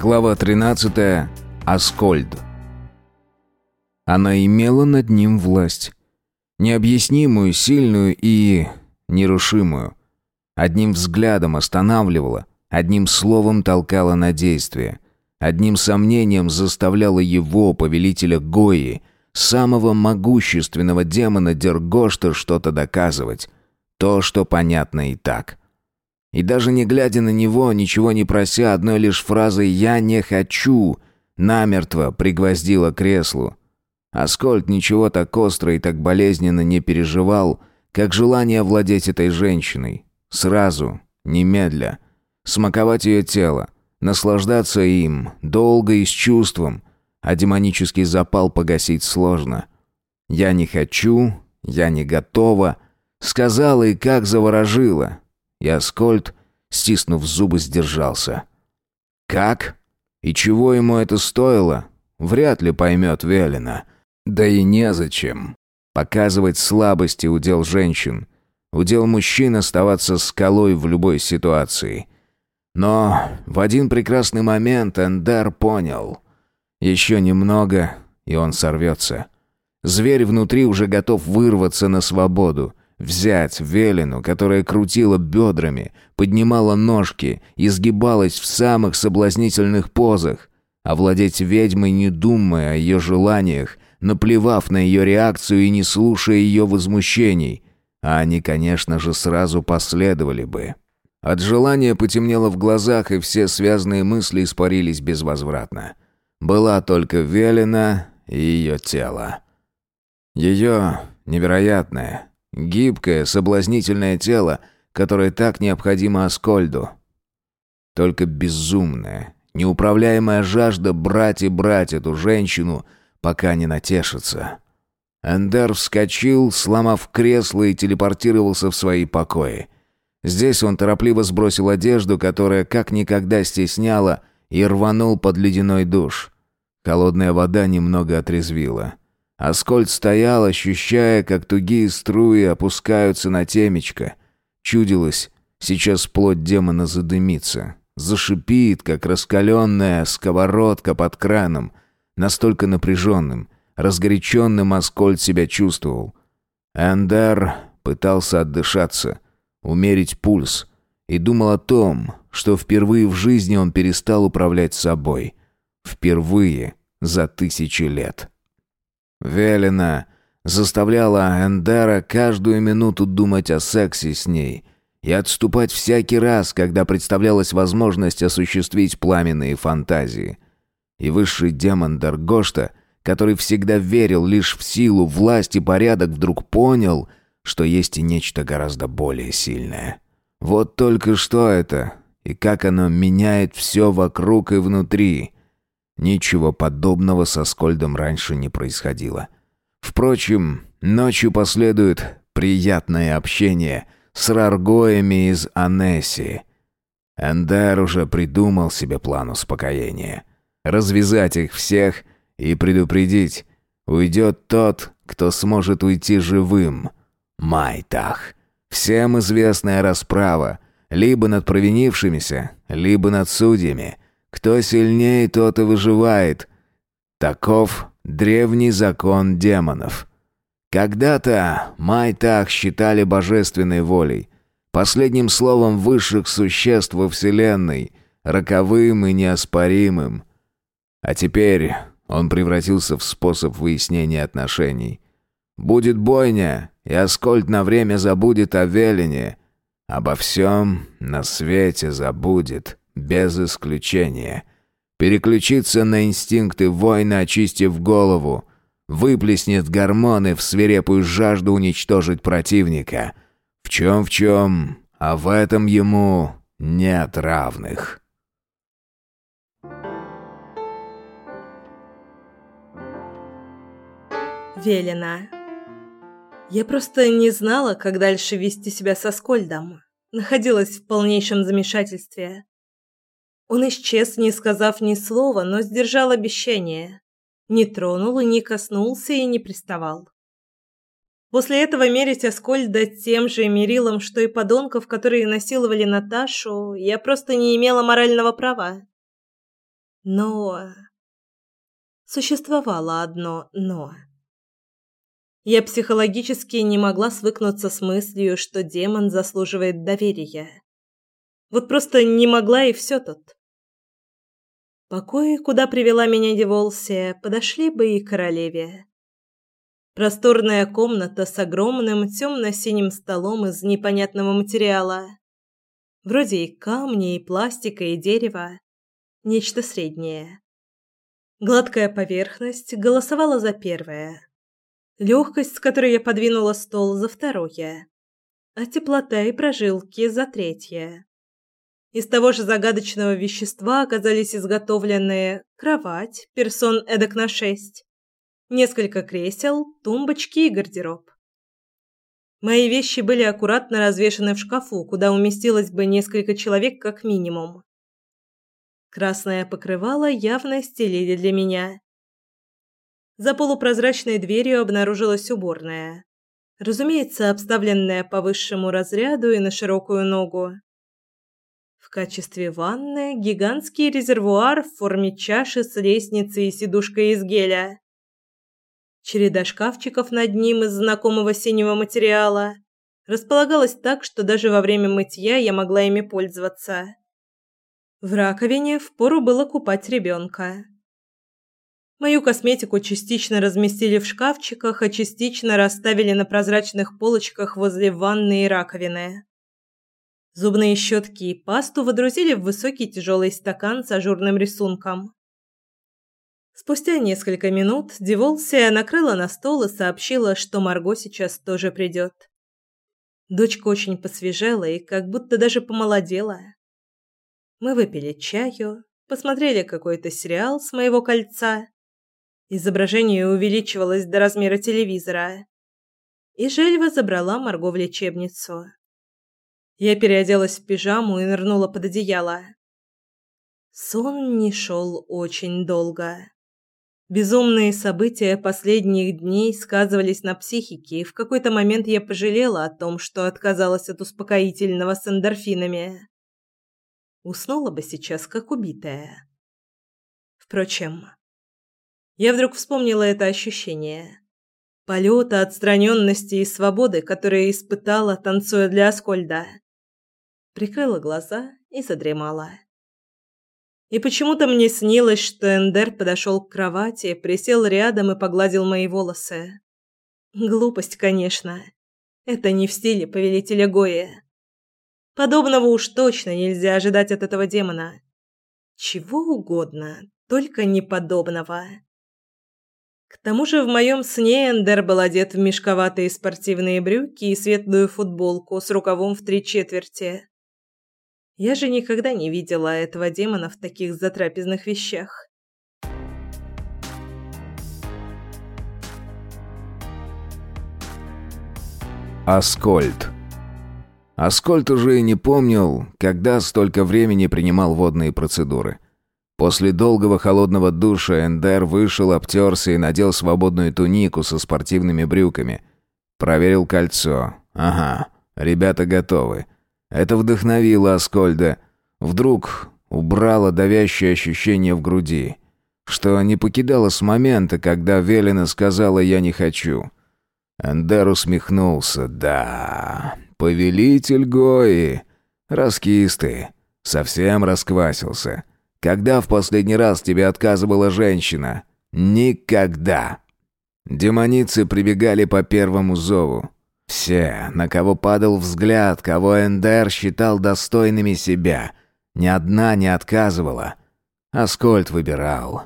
Глава 13. Аскольд. Она имела над ним власть. Необъяснимую, сильную и нерушимую. Одним взглядом останавливала, одним словом толкала на действие. Одним сомнением заставляла его, повелителя Гои, самого могущественного демона Дергошта, что-то доказывать. То, что понятно и так. И даже не глядя на него, ничего не прося, одной лишь фразой «я не хочу», намертво пригвоздила креслу. Аскольд ничего так остро и так болезненно не переживал, как желание овладеть этой женщиной. Сразу, немедля. Смаковать ее тело, наслаждаться им, долго и с чувством, а демонический запал погасить сложно. «Я не хочу», «я не готова», сказала и как заворожила. И Аскольд, стиснув зубы, сдержался. Как? И чего ему это стоило? Вряд ли поймет Велина. Да и незачем. Показывать слабости удел женщин. Удел мужчин оставаться скалой в любой ситуации. Но в один прекрасный момент Эндер понял. Еще немного, и он сорвется. Зверь внутри уже готов вырваться на свободу. Взять Велину, которая крутила бедрами, поднимала ножки, изгибалась в самых соблазнительных позах. Овладеть ведьмой, не думая о ее желаниях, наплевав на ее реакцию и не слушая ее возмущений. А они, конечно же, сразу последовали бы. От желания потемнело в глазах, и все связанные мысли испарились безвозвратно. Была только Велина и ее тело. Ее невероятное, Гибкое, соблазнительное тело, которое так необходимо Аскольду. Только безумная, неуправляемая жажда брать и брать эту женщину, пока не натешится. Эндер вскочил, сломав кресло и телепортировался в свои покои. Здесь он торопливо сбросил одежду, которая как никогда стесняла, и рванул под ледяной душ. Холодная вода немного отрезвила. Аскольд стоял, ощущая, как тугие струи опускаются на темечко. Чудилось, сейчас плоть демона задымится. Зашипит, как раскаленная сковородка под краном. Настолько напряженным, разгоряченным Аскольд себя чувствовал. Эндер пытался отдышаться, умерить пульс, и думал о том, что впервые в жизни он перестал управлять собой. Впервые за тысячи лет. Велена заставляла Эндера каждую минуту думать о сексе с ней и отступать всякий раз, когда представлялась возможность осуществить пламенные фантазии. И высший демон Даргошта, который всегда верил лишь в силу, власть и порядок, вдруг понял, что есть и нечто гораздо более сильное. Вот только что это, и как оно меняет все вокруг и внутри. Ничего подобного со Скольдом раньше не происходило. Впрочем, ночью последует приятное общение с раргоями из Анесси. Эндер уже придумал себе план успокоения. Развязать их всех и предупредить. Уйдет тот, кто сможет уйти живым. Майтах. Всем известная расправа. Либо над провинившимися, либо над судьями. Кто сильнее, тот и выживает. Таков древний закон демонов. Когда-то Майтах считали божественной волей, последним словом высших существ во Вселенной, роковым и неоспоримым. А теперь он превратился в способ выяснения отношений. Будет бойня, и Аскольд на время забудет о Велине. Обо всем на свете забудет без исключения. Переключиться на инстинкты воина, очистив голову. Выплеснет гормоны в свирепую жажду уничтожить противника. В чем в чем, а в этом ему нет равных. Велена. Я просто не знала, как дальше вести себя со Скольдом. Находилась в полнейшем замешательстве. Он исчез, не сказав ни слова, но сдержал обещание. Не тронул и не коснулся и не приставал. После этого мерить Аскольда тем же мерилом, что и подонков, которые насиловали Наташу, я просто не имела морального права. Но... Существовало одно «но». Я психологически не могла свыкнуться с мыслью, что демон заслуживает доверия. Вот просто не могла и все тут. Покои, куда привела меня Деволсия, подошли бы и королеве. Просторная комната с огромным темно-синим столом из непонятного материала. Вроде и камни, и пластика, и дерева. Нечто среднее. Гладкая поверхность голосовала за первое. Легкость, с которой я подвинула стол, за второе. А теплота и прожилки за третье. Из того же загадочного вещества оказались изготовлены кровать, персон эдак на шесть, несколько кресел, тумбочки и гардероб. Мои вещи были аккуратно развешаны в шкафу, куда уместилось бы несколько человек как минимум. Красное покрывало явно стелили для меня. За полупрозрачной дверью обнаружилась уборная. Разумеется, обставленная по высшему разряду и на широкую ногу. Качестве ванны гигантский резервуар в форме чаши с лестницей и сидушкой из геля. Череда шкафчиков над ним из знакомого синего материала располагалась так, что даже во время мытья я могла ими пользоваться. В раковине впору было купать ребенка. Мою косметику частично разместили в шкафчиках, а частично расставили на прозрачных полочках возле ванны и раковины. Зубные щетки и пасту водрузили в высокий тяжелый стакан с ажурным рисунком. Спустя несколько минут Деволсия накрыла на стол и сообщила, что Марго сейчас тоже придет. Дочка очень посвежела и как будто даже помолодела. Мы выпили чаю, посмотрели какой-то сериал с моего кольца. Изображение увеличивалось до размера телевизора. И Жельва забрала Марго в лечебницу. Я переоделась в пижаму и нырнула под одеяло. Сон не шел очень долго. Безумные события последних дней сказывались на психике, и в какой-то момент я пожалела о том, что отказалась от успокоительного с эндорфинами. Уснула бы сейчас, как убитая. Впрочем, я вдруг вспомнила это ощущение. Полета, отстраненности и свободы, которое испытала, танцуя для Аскольда прикрыла глаза и задремала. И почему-то мне снилось, что Эндер подошел к кровати, присел рядом и погладил мои волосы. Глупость, конечно. Это не в стиле повелителя Гои. Подобного уж точно нельзя ожидать от этого демона. Чего угодно, только не подобного. К тому же в моем сне Эндер был одет в мешковатые спортивные брюки и светлую футболку с рукавом в три четверти. Я же никогда не видела этого демона в таких затрапезных вещах. Аскольд. Аскольд уже и не помнил, когда столько времени принимал водные процедуры. После долгого холодного душа Эндер вышел, обтерся и надел свободную тунику со спортивными брюками. Проверил кольцо. Ага, ребята готовы. Это вдохновило Аскольда. Вдруг убрало давящее ощущение в груди, что не покидало с момента, когда Велина сказала «я не хочу». Эндер усмехнулся. «Да, повелитель Гои, раскисты, совсем расквасился. Когда в последний раз тебе отказывала женщина? Никогда!» Демоницы прибегали по первому зову. Все, на кого падал взгляд, кого Эндер считал достойными себя, ни одна не отказывала. Аскольд выбирал.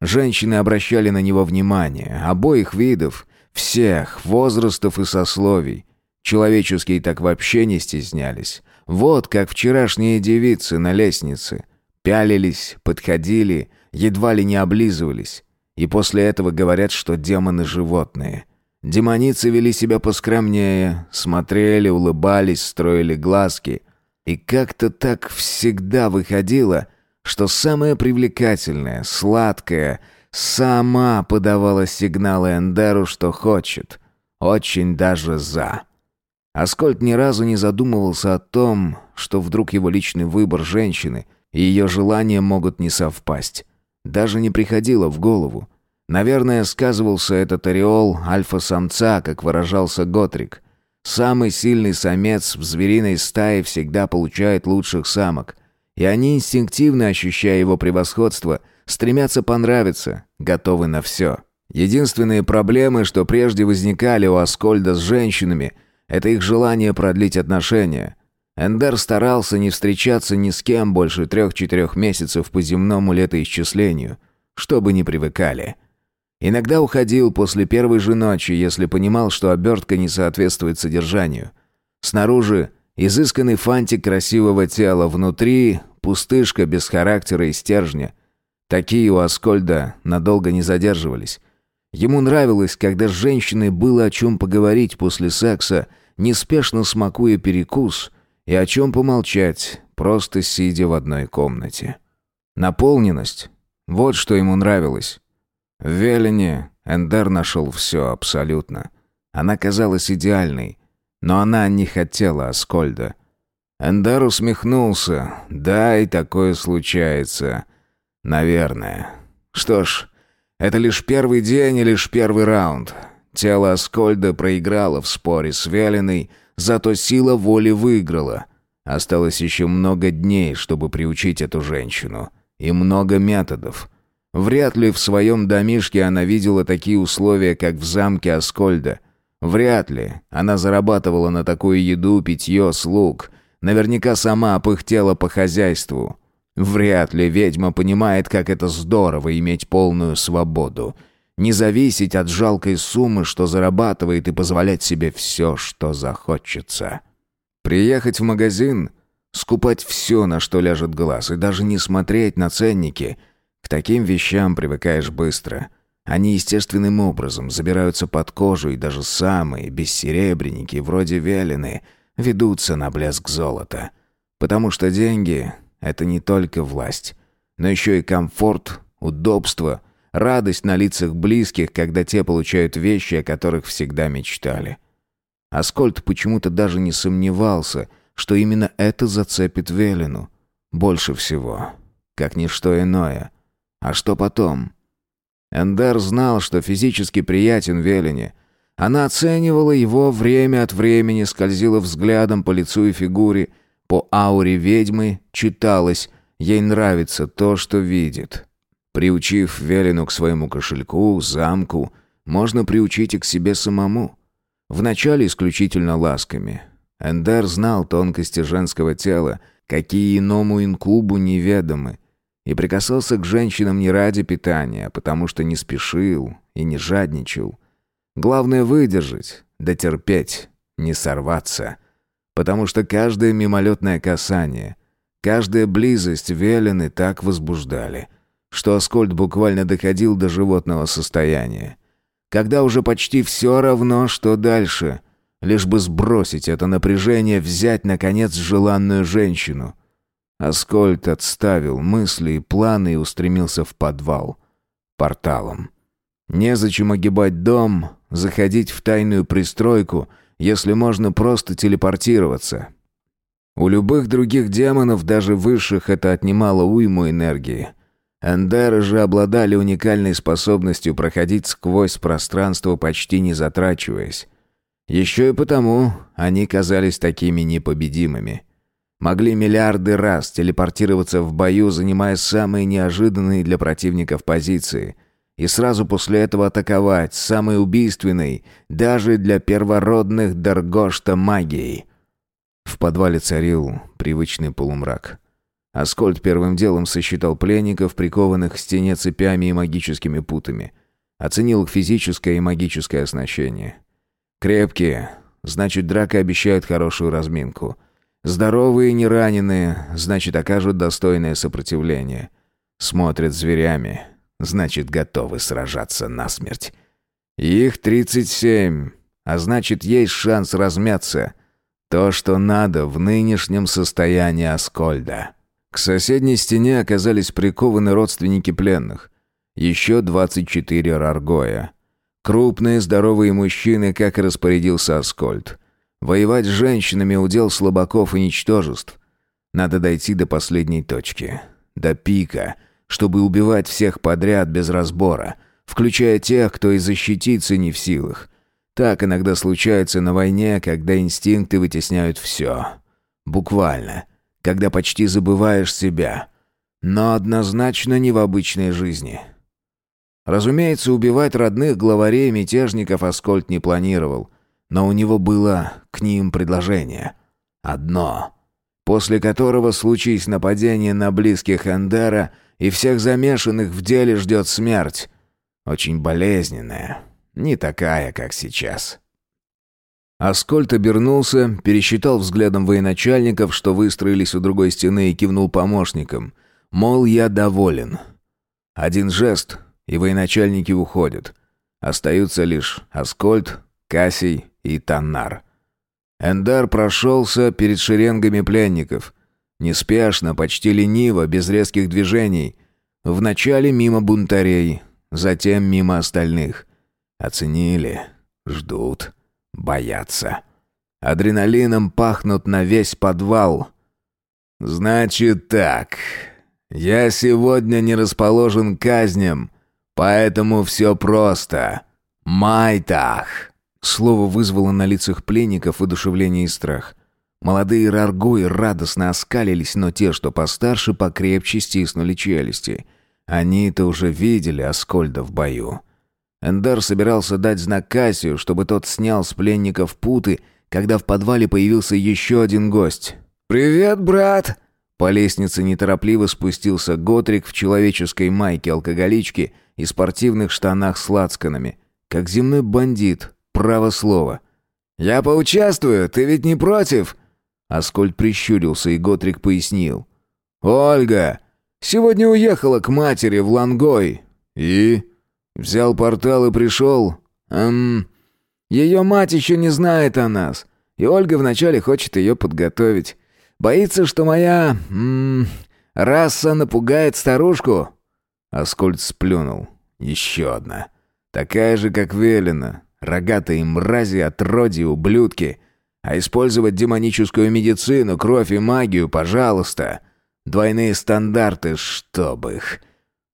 Женщины обращали на него внимание, обоих видов, всех, возрастов и сословий. Человеческие так вообще не стеснялись. Вот как вчерашние девицы на лестнице. Пялились, подходили, едва ли не облизывались. И после этого говорят, что демоны животные. Демоницы вели себя поскромнее, смотрели, улыбались, строили глазки. И как-то так всегда выходило, что самое привлекательное, сладкое, сама подавала сигналы Эндеру, что хочет. Очень даже «за». Аскольд ни разу не задумывался о том, что вдруг его личный выбор женщины и ее желания могут не совпасть. даже не приходило в голову. Наверное, сказывался этот ореол альфа-самца, как выражался Готрик. Самый сильный самец в звериной стае всегда получает лучших самок. И они, инстинктивно ощущая его превосходство, стремятся понравиться, готовы на все. Единственные проблемы, что прежде возникали у Аскольда с женщинами, это их желание продлить отношения. Эндер старался не встречаться ни с кем больше трех-четырех месяцев по земному летоисчислению, чтобы не привыкали. Иногда уходил после первой же ночи, если понимал, что обертка не соответствует содержанию. Снаружи изысканный фантик красивого тела, внутри пустышка без характера и стержня. Такие у Аскольда надолго не задерживались. Ему нравилось, когда с женщиной было о чем поговорить после секса, неспешно смакуя перекус, и о чем помолчать, просто сидя в одной комнате. Наполненность — вот что ему нравилось. В Велине Эндер нашел все абсолютно. Она казалась идеальной, но она не хотела Аскольда. Эндер усмехнулся. «Да, и такое случается. Наверное. Что ж, это лишь первый день и лишь первый раунд. Тело Аскольда проиграло в споре с Велиной, зато сила воли выиграла. Осталось еще много дней, чтобы приучить эту женщину. И много методов. Вряд ли в своем домишке она видела такие условия, как в замке Аскольда. Вряд ли она зарабатывала на такую еду, питье, слуг. Наверняка сама пыхтела по хозяйству. Вряд ли ведьма понимает, как это здорово иметь полную свободу. Не зависеть от жалкой суммы, что зарабатывает, и позволять себе все, что захочется. Приехать в магазин, скупать все, на что ляжет глаз, и даже не смотреть на ценники. Таким вещам привыкаешь быстро. Они естественным образом забираются под кожу, и даже самые бессеребренники, вроде Велины, ведутся на блеск золота. Потому что деньги это не только власть, но еще и комфорт, удобство, радость на лицах близких, когда те получают вещи, о которых всегда мечтали. Аскольд почему-то даже не сомневался, что именно это зацепит Велину. Больше всего. Как ничто иное. А что потом? Эндер знал, что физически приятен Велине. Она оценивала его время от времени, скользила взглядом по лицу и фигуре, по ауре ведьмы читалось «Ей нравится то, что видит». Приучив Велину к своему кошельку, замку, можно приучить и к себе самому. Вначале исключительно ласками. Эндер знал тонкости женского тела, какие иному инкубу неведомы, и прикасался к женщинам не ради питания, а потому что не спешил и не жадничал. Главное выдержать, дотерпеть, не сорваться — потому что каждое мимолетное касание, каждая близость Велены так возбуждали, что Аскольд буквально доходил до животного состояния. Когда уже почти все равно, что дальше, лишь бы сбросить это напряжение, взять, наконец, желанную женщину. Аскольд отставил мысли и планы и устремился в подвал. Порталом. Незачем огибать дом, заходить в тайную пристройку — если можно просто телепортироваться. У любых других демонов, даже высших, это отнимало уйму энергии. Эндеры же обладали уникальной способностью проходить сквозь пространство, почти не затрачиваясь. Еще и потому они казались такими непобедимыми. Могли миллиарды раз телепортироваться в бою, занимая самые неожиданные для противников позиции – и сразу после этого атаковать, самой убийственной, даже для первородных Даргошта магией. В подвале царил привычный полумрак. Аскольд первым делом сосчитал пленников, прикованных к стене цепями и магическими путами. Оценил их физическое и магическое оснащение. Крепкие, значит, драка обещает хорошую разминку. Здоровые не раненые, значит, окажут достойное сопротивление. Смотрят зверями, значит, готовы сражаться насмерть. Их 37, а значит, есть шанс размяться. То, что надо в нынешнем состоянии Аскольда. К соседней стене оказались прикованы родственники пленных. Еще 24 раргоя. Крупные, здоровые мужчины, как и распорядился Аскольд. Воевать с женщинами удел слабаков и ничтожеств. Надо дойти до последней точки. До пика — чтобы убивать всех подряд без разбора, включая тех, кто и защититься не в силах. Так иногда случается на войне, когда инстинкты вытесняют все. Буквально. Когда почти забываешь себя. Но однозначно не в обычной жизни. Разумеется, убивать родных главарей мятежников Аскольд не планировал, но у него было к ним предложение. Одно. После которого, случись нападение на близких Эндера, и всех замешанных в деле ждет смерть. Очень болезненная. Не такая, как сейчас. Аскольд обернулся, пересчитал взглядом военачальников, что выстроились у другой стены, и кивнул помощникам. Мол, я доволен. Один жест, и военачальники уходят. Остаются лишь Аскольд, Кассий и Таннар. Эндар прошелся перед шеренгами пленников. Неспешно, почти лениво, без резких движений. Вначале мимо бунтарей, затем мимо остальных. Оценили, ждут, боятся. Адреналином пахнут на весь подвал. «Значит так. Я сегодня не расположен казням, поэтому все просто. Майтах!» Слово вызвало на лицах пленников удушевление и страх. Молодые раргои радостно оскалились, но те, что постарше, покрепче стиснули челюсти. Они-то уже видели Аскольда в бою. Эндар собирался дать знак Кассию, чтобы тот снял с пленников путы, когда в подвале появился еще один гость. «Привет, брат!» По лестнице неторопливо спустился Готрик в человеческой майке алкоголички и спортивных штанах с лацканами. Как земной бандит, право слово. «Я поучаствую, ты ведь не против?» Аскольд прищурился, и Готрик пояснил. «Ольга! Сегодня уехала к матери в Лангой. И?» Взял портал и пришел. Эм... Ее мать еще не знает о нас. И Ольга вначале хочет ее подготовить. Боится, что моя... М раса напугает старушку. Аскольд сплюнул. Еще одна. Такая же, как Велена. Рогатые мрази, отродья, ублюдки. А использовать демоническую медицину, кровь и магию, пожалуйста. Двойные стандарты, чтоб их.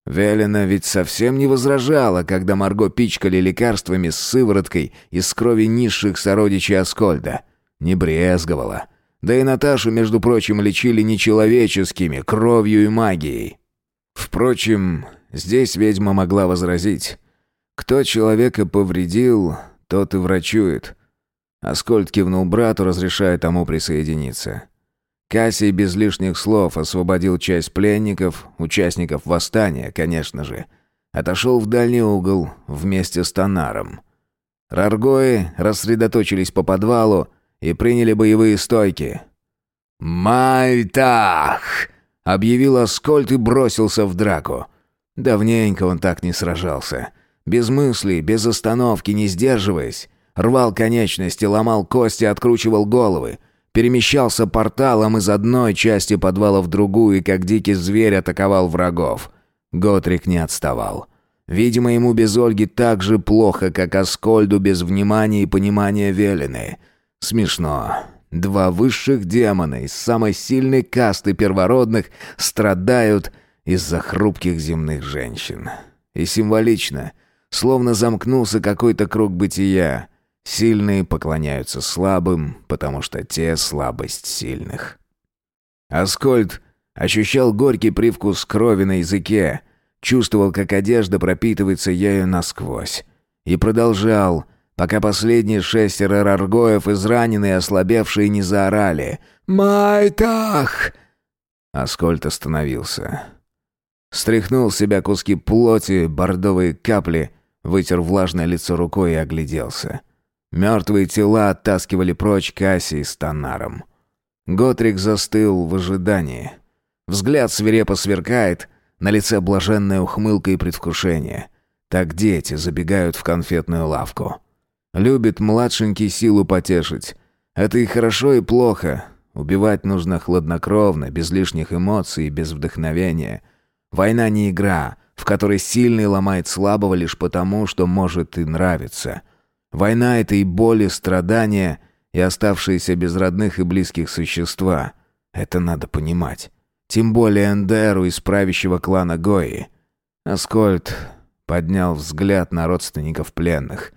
Велена ведь совсем не возражала, когда Марго пичкали лекарствами с сывороткой из крови низших сородичей Аскольда. Не брезговала. Да и Наташу, между прочим, лечили нечеловеческими, кровью и магией. Впрочем, здесь ведьма могла возразить. Кто человека повредил, тот и врачует. Аскольд кивнул брату, разрешая тому присоединиться. Кассий без лишних слов освободил часть пленников, участников восстания, конечно же. Отошел в дальний угол вместе с Тонаром. Раргои рассредоточились по подвалу и приняли боевые стойки. «Майтах!» — объявил Аскольд и бросился в драку. Давненько он так не сражался. Без мыслей, без остановки, не сдерживаясь. Рвал конечности, ломал кости, откручивал головы перемещался порталом из одной части подвала в другую и как дикий зверь атаковал врагов. Готрик не отставал. Видимо, ему без Ольги так же плохо, как Аскольду без внимания и понимания Велины. Смешно. Два высших демона из самой сильной касты первородных страдают из-за хрупких земных женщин. И символично, словно замкнулся какой-то круг бытия — Сильные поклоняются слабым, потому что те слабость сильных. Аскольд ощущал горький привкус крови на языке, чувствовал, как одежда пропитывается ею насквозь. И продолжал, пока последние шестеро раргоев, израненные и ослабевшие, не заорали «Майтах!». Аскольд остановился. Стряхнул с себя куски плоти, бордовые капли, вытер влажное лицо рукой и огляделся. Мертвые тела оттаскивали прочь Касси с Тонаром. Готрик застыл в ожидании. Взгляд свирепо сверкает, на лице блаженная ухмылка и предвкушение. Так дети забегают в конфетную лавку. Любит младшенький силу потешить. Это и хорошо, и плохо. Убивать нужно хладнокровно, без лишних эмоций без вдохновения. Война не игра, в которой сильный ломает слабого лишь потому, что может и нравится — Война — это и боли, страдания, и оставшиеся без родных и близких существа. Это надо понимать. тем более Эндеру из правящего клана Гои. Аскольд поднял взгляд на родственников пленных.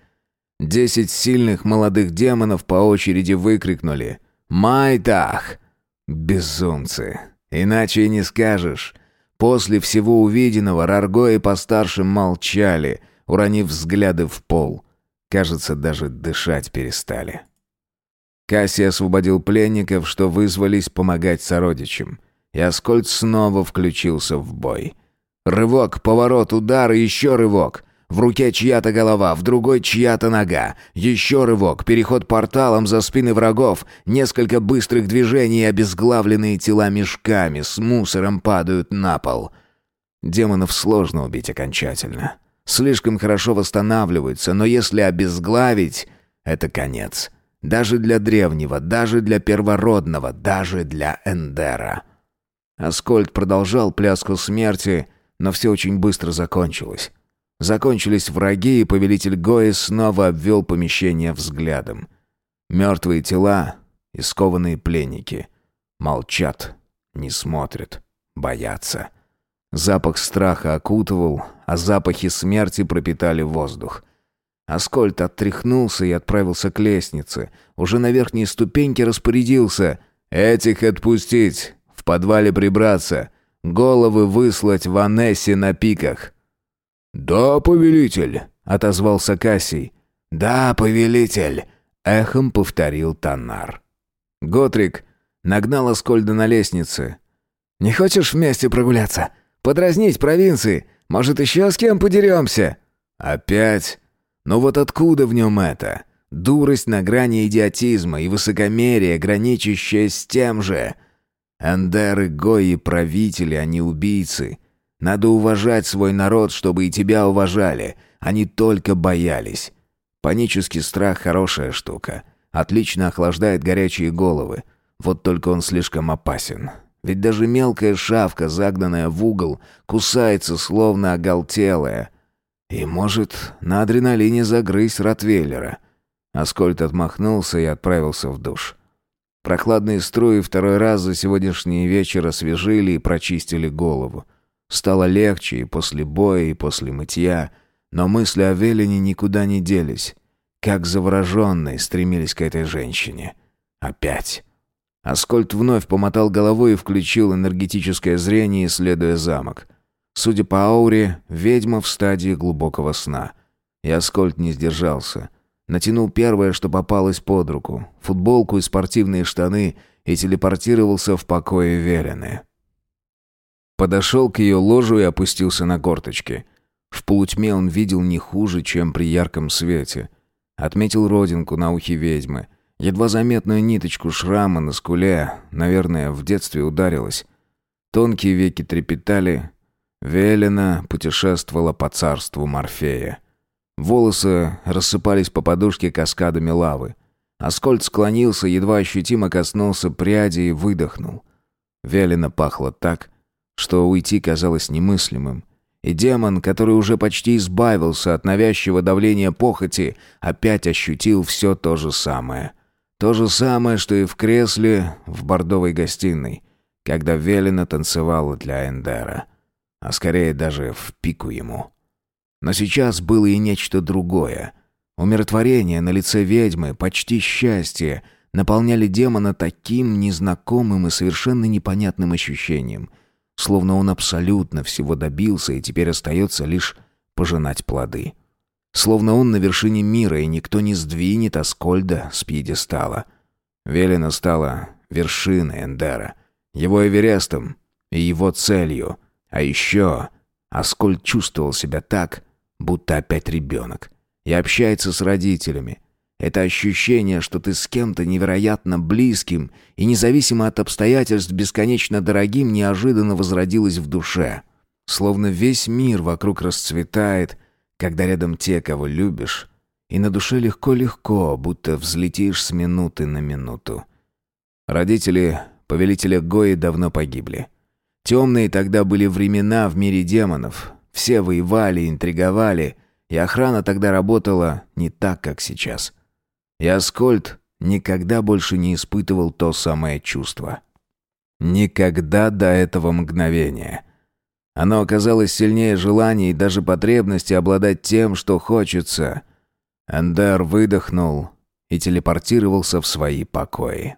Десять сильных молодых демонов по очереди выкрикнули «Майтах!» Безумцы. Иначе и не скажешь. После всего увиденного Рарго и постарше молчали, уронив взгляды в пол. Кажется, даже дышать перестали. Кассий освободил пленников, что вызвались помогать сородичам. И Аскольд снова включился в бой. Рывок, поворот, удар и еще рывок. В руке чья-то голова, в другой чья-то нога. Еще рывок, переход порталом за спины врагов. Несколько быстрых движений обезглавленные тела мешками с мусором падают на пол. Демонов сложно убить окончательно. Слишком хорошо восстанавливаются, но если обезглавить, это конец. Даже для древнего, даже для первородного, даже для Эндера. Аскольд продолжал пляску смерти, но все очень быстро закончилось. Закончились враги, и повелитель Гои снова обвел помещение взглядом. Мертвые тела и скованные пленники. Молчат, не смотрят, боятся. Запах страха окутывал, а запахи смерти пропитали воздух. Аскольд оттряхнулся и отправился к лестнице. Уже на верхней ступеньке распорядился «Этих отпустить, в подвале прибраться, головы выслать в Анессе на пиках». «Да, повелитель», — отозвался Кассий. «Да, повелитель», — эхом повторил Танар. Готрик нагнал Аскольда на лестнице. «Не хочешь вместе прогуляться? Подразнить провинции? Может, еще с кем подеремся?» «Опять? Но вот откуда в нем это? Дурость на грани идиотизма и высокомерие, граничащее с тем же. Эндеры, Гои, правители, а не убийцы. Надо уважать свой народ, чтобы и тебя уважали, а не только боялись. Панический страх — хорошая штука. Отлично охлаждает горячие головы. Вот только он слишком опасен. Ведь даже мелкая шавка, загнанная в угол, кусается, словно оголтелая. И может на адреналине загрызть Ротвейлера. Аскольд отмахнулся и отправился в душ. Прохладные струи второй раз за сегодняшний вечер освежили и прочистили голову. Стало легче и после боя, и после мытья, но мысли о Велине никуда не делись. Как завороженные стремились к этой женщине. Опять. Аскольд вновь помотал головой и включил энергетическое зрение, исследуя замок. Судя по ауре, ведьма в стадии глубокого сна. И Аскольд не сдержался. Натянул первое, что попалось под руку, футболку и спортивные штаны, и телепортировался в покое Велины. Подошел к ее ложу и опустился на корточки. В полутьме он видел не хуже, чем при ярком свете. Отметил родинку на ухе ведьмы. Едва заметную ниточку шрама на скуле, наверное, в детстве ударилась. Тонкие веки трепетали. Велена путешествовала по царству Морфея. Волосы рассыпались по подушке каскадами лавы. Аскольд склонился, едва ощутимо коснулся пряди и выдохнул. Велена пахла так, что уйти казалось немыслимым. И демон, который уже почти избавился от навязчивого давления похоти, опять ощутил все то же самое. То же самое, что и в кресле в бордовой гостиной, когда Велина танцевала для Эндера. А скорее даже в пику ему. Но сейчас было и нечто другое. Умиротворение на лице ведьмы, почти счастье, наполняли демона таким незнакомым и совершенно непонятным ощущением — словно он абсолютно всего добился и теперь остается лишь пожинать плоды. Словно он на вершине мира, и никто не сдвинет Аскольда с пьедестала. Велена стала вершиной Эндера, его Эверестом и его целью. А еще Аскольд чувствовал себя так, будто опять ребенок, и общается с родителями, это ощущение, что ты с кем-то невероятно близким и независимо от обстоятельств бесконечно дорогим, неожиданно возродилось в душе. Словно весь мир вокруг расцветает, когда рядом те, кого любишь, и на душе легко-легко, будто взлетишь с минуты на минуту. Родители повелителя Гои давно погибли. Темные тогда были времена в мире демонов. Все воевали, интриговали, и охрана тогда работала не так, как сейчас. И Аскольд никогда больше не испытывал то самое чувство. Никогда до этого мгновения. Оно оказалось сильнее желания и даже потребности обладать тем, что хочется. Эндер выдохнул и телепортировался в свои покои.